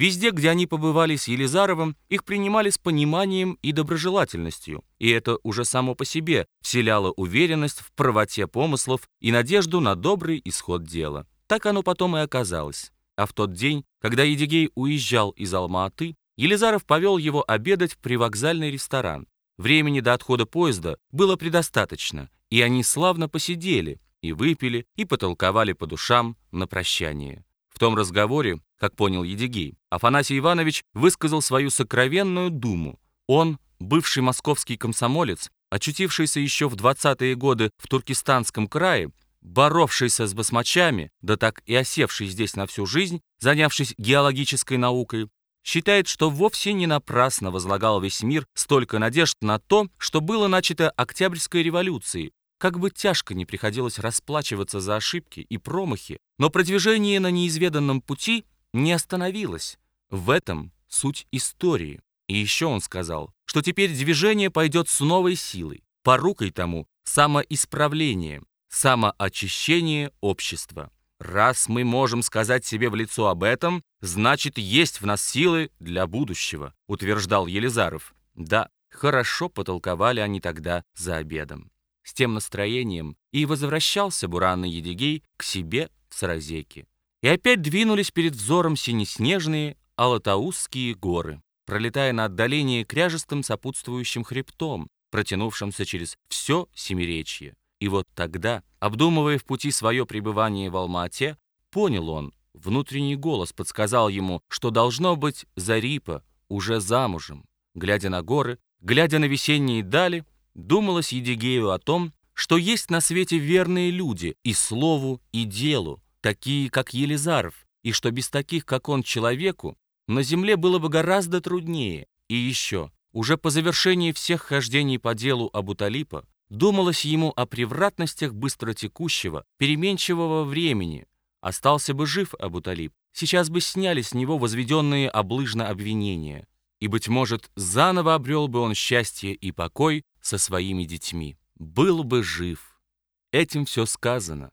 Везде, где они побывали с Елизаровым, их принимали с пониманием и доброжелательностью, и это уже само по себе вселяло уверенность в правоте помыслов и надежду на добрый исход дела. Так оно потом и оказалось. А в тот день, когда Едигей уезжал из Алма-Аты, Елизаров повел его обедать в привокзальный ресторан. Времени до отхода поезда было предостаточно, и они славно посидели, и выпили, и потолковали по душам на прощание. В том разговоре, как понял Едигей, Афанасий Иванович высказал свою сокровенную думу. Он, бывший московский комсомолец, очутившийся еще в 20-е годы в Туркестанском крае, боровшийся с басмачами, да так и осевший здесь на всю жизнь, занявшись геологической наукой, считает, что вовсе не напрасно возлагал весь мир столько надежд на то, что было начато Октябрьской революцией. Как бы тяжко не приходилось расплачиваться за ошибки и промахи, но продвижение на неизведанном пути не остановилось. В этом суть истории. И еще он сказал, что теперь движение пойдет с новой силой. Порукой тому самоисправление, самоочищение общества. Раз мы можем сказать себе в лицо об этом, значит, есть в нас силы для будущего, утверждал Елизаров. Да, хорошо потолковали они тогда за обедом. С тем настроением и возвращался буранный Едигей к себе в Саразеке. И опять двинулись перед взором синеснежные Алатаузские горы, пролетая на отдалении кряжестым сопутствующим хребтом, протянувшимся через все Семиречье. И вот тогда, обдумывая в пути свое пребывание в Алма-Ате, понял он, внутренний голос подсказал ему, что должно быть Зарипа уже замужем. Глядя на горы, глядя на весенние дали, думалось Едигею о том, что есть на свете верные люди и слову, и делу, такие, как Елизаров, и что без таких, как он, человеку, на земле было бы гораздо труднее. И еще, уже по завершении всех хождений по делу Абуталипа, Думалось ему о превратностях быстротекущего, переменчивого времени. Остался бы жив Абуталиб, сейчас бы сняли с него возведенные облыжно обвинения, и, быть может, заново обрел бы он счастье и покой со своими детьми. Был бы жив. Этим все сказано.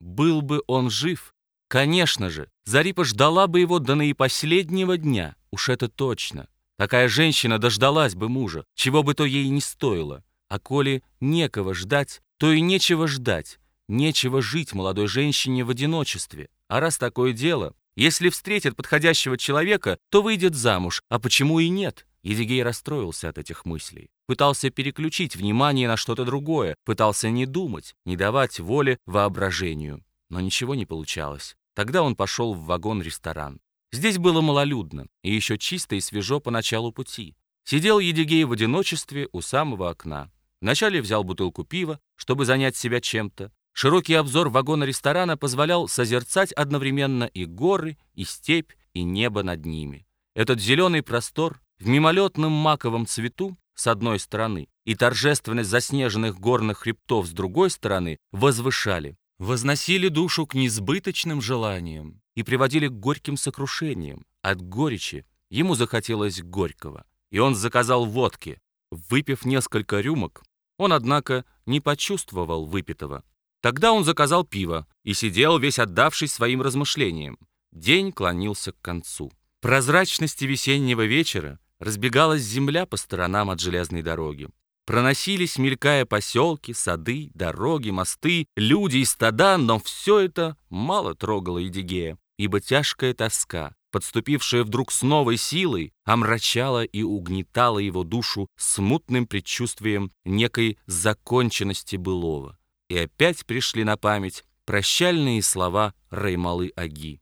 Был бы он жив. Конечно же, Зарипа ждала бы его до наипоследнего дня, уж это точно. Такая женщина дождалась бы мужа, чего бы то ей не стоило. А коли некого ждать, то и нечего ждать. Нечего жить молодой женщине в одиночестве. А раз такое дело, если встретит подходящего человека, то выйдет замуж, а почему и нет? Едигей расстроился от этих мыслей. Пытался переключить внимание на что-то другое, пытался не думать, не давать воли воображению. Но ничего не получалось. Тогда он пошел в вагон-ресторан. Здесь было малолюдно и еще чисто и свежо по началу пути. Сидел Едигей в одиночестве у самого окна. Вначале взял бутылку пива, чтобы занять себя чем-то. Широкий обзор вагона-ресторана позволял созерцать одновременно и горы, и степь, и небо над ними. Этот зеленый простор в мимолетном маковом цвету с одной стороны и торжественность заснеженных горных хребтов с другой стороны возвышали, возносили душу к несбыточным желаниям и приводили к горьким сокрушениям. От горечи ему захотелось горького, и он заказал водки. Выпив несколько рюмок, он, однако, не почувствовал выпитого. Тогда он заказал пиво и сидел, весь отдавшись своим размышлениям. День клонился к концу. Прозрачности весеннего вечера разбегалась земля по сторонам от железной дороги. Проносились, мелькая поселки, сады, дороги, мосты, люди и стада, но все это мало трогало Едигея, ибо тяжкая тоска, подступившая вдруг с новой силой, омрачала и угнетала его душу смутным предчувствием некой законченности былого. И опять пришли на память прощальные слова Раймалы-Аги.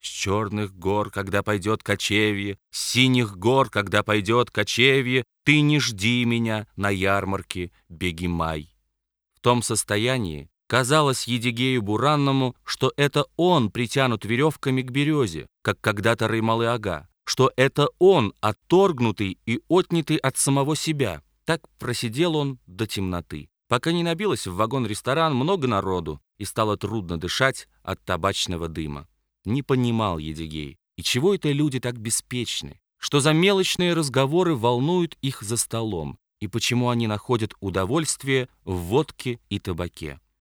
«С черных гор, когда пойдет кочевье, с синих гор, когда пойдет кочевье, ты не жди меня на ярмарке, беги май». В том состоянии, Казалось Едигею Буранному, что это он притянут веревками к березе, как когда-то Раймалы Ага, что это он, отторгнутый и отнятый от самого себя. Так просидел он до темноты, пока не набилось в вагон-ресторан много народу и стало трудно дышать от табачного дыма. Не понимал Едигей, и чего это люди так беспечны, что за мелочные разговоры волнуют их за столом, и почему они находят удовольствие в водке и табаке.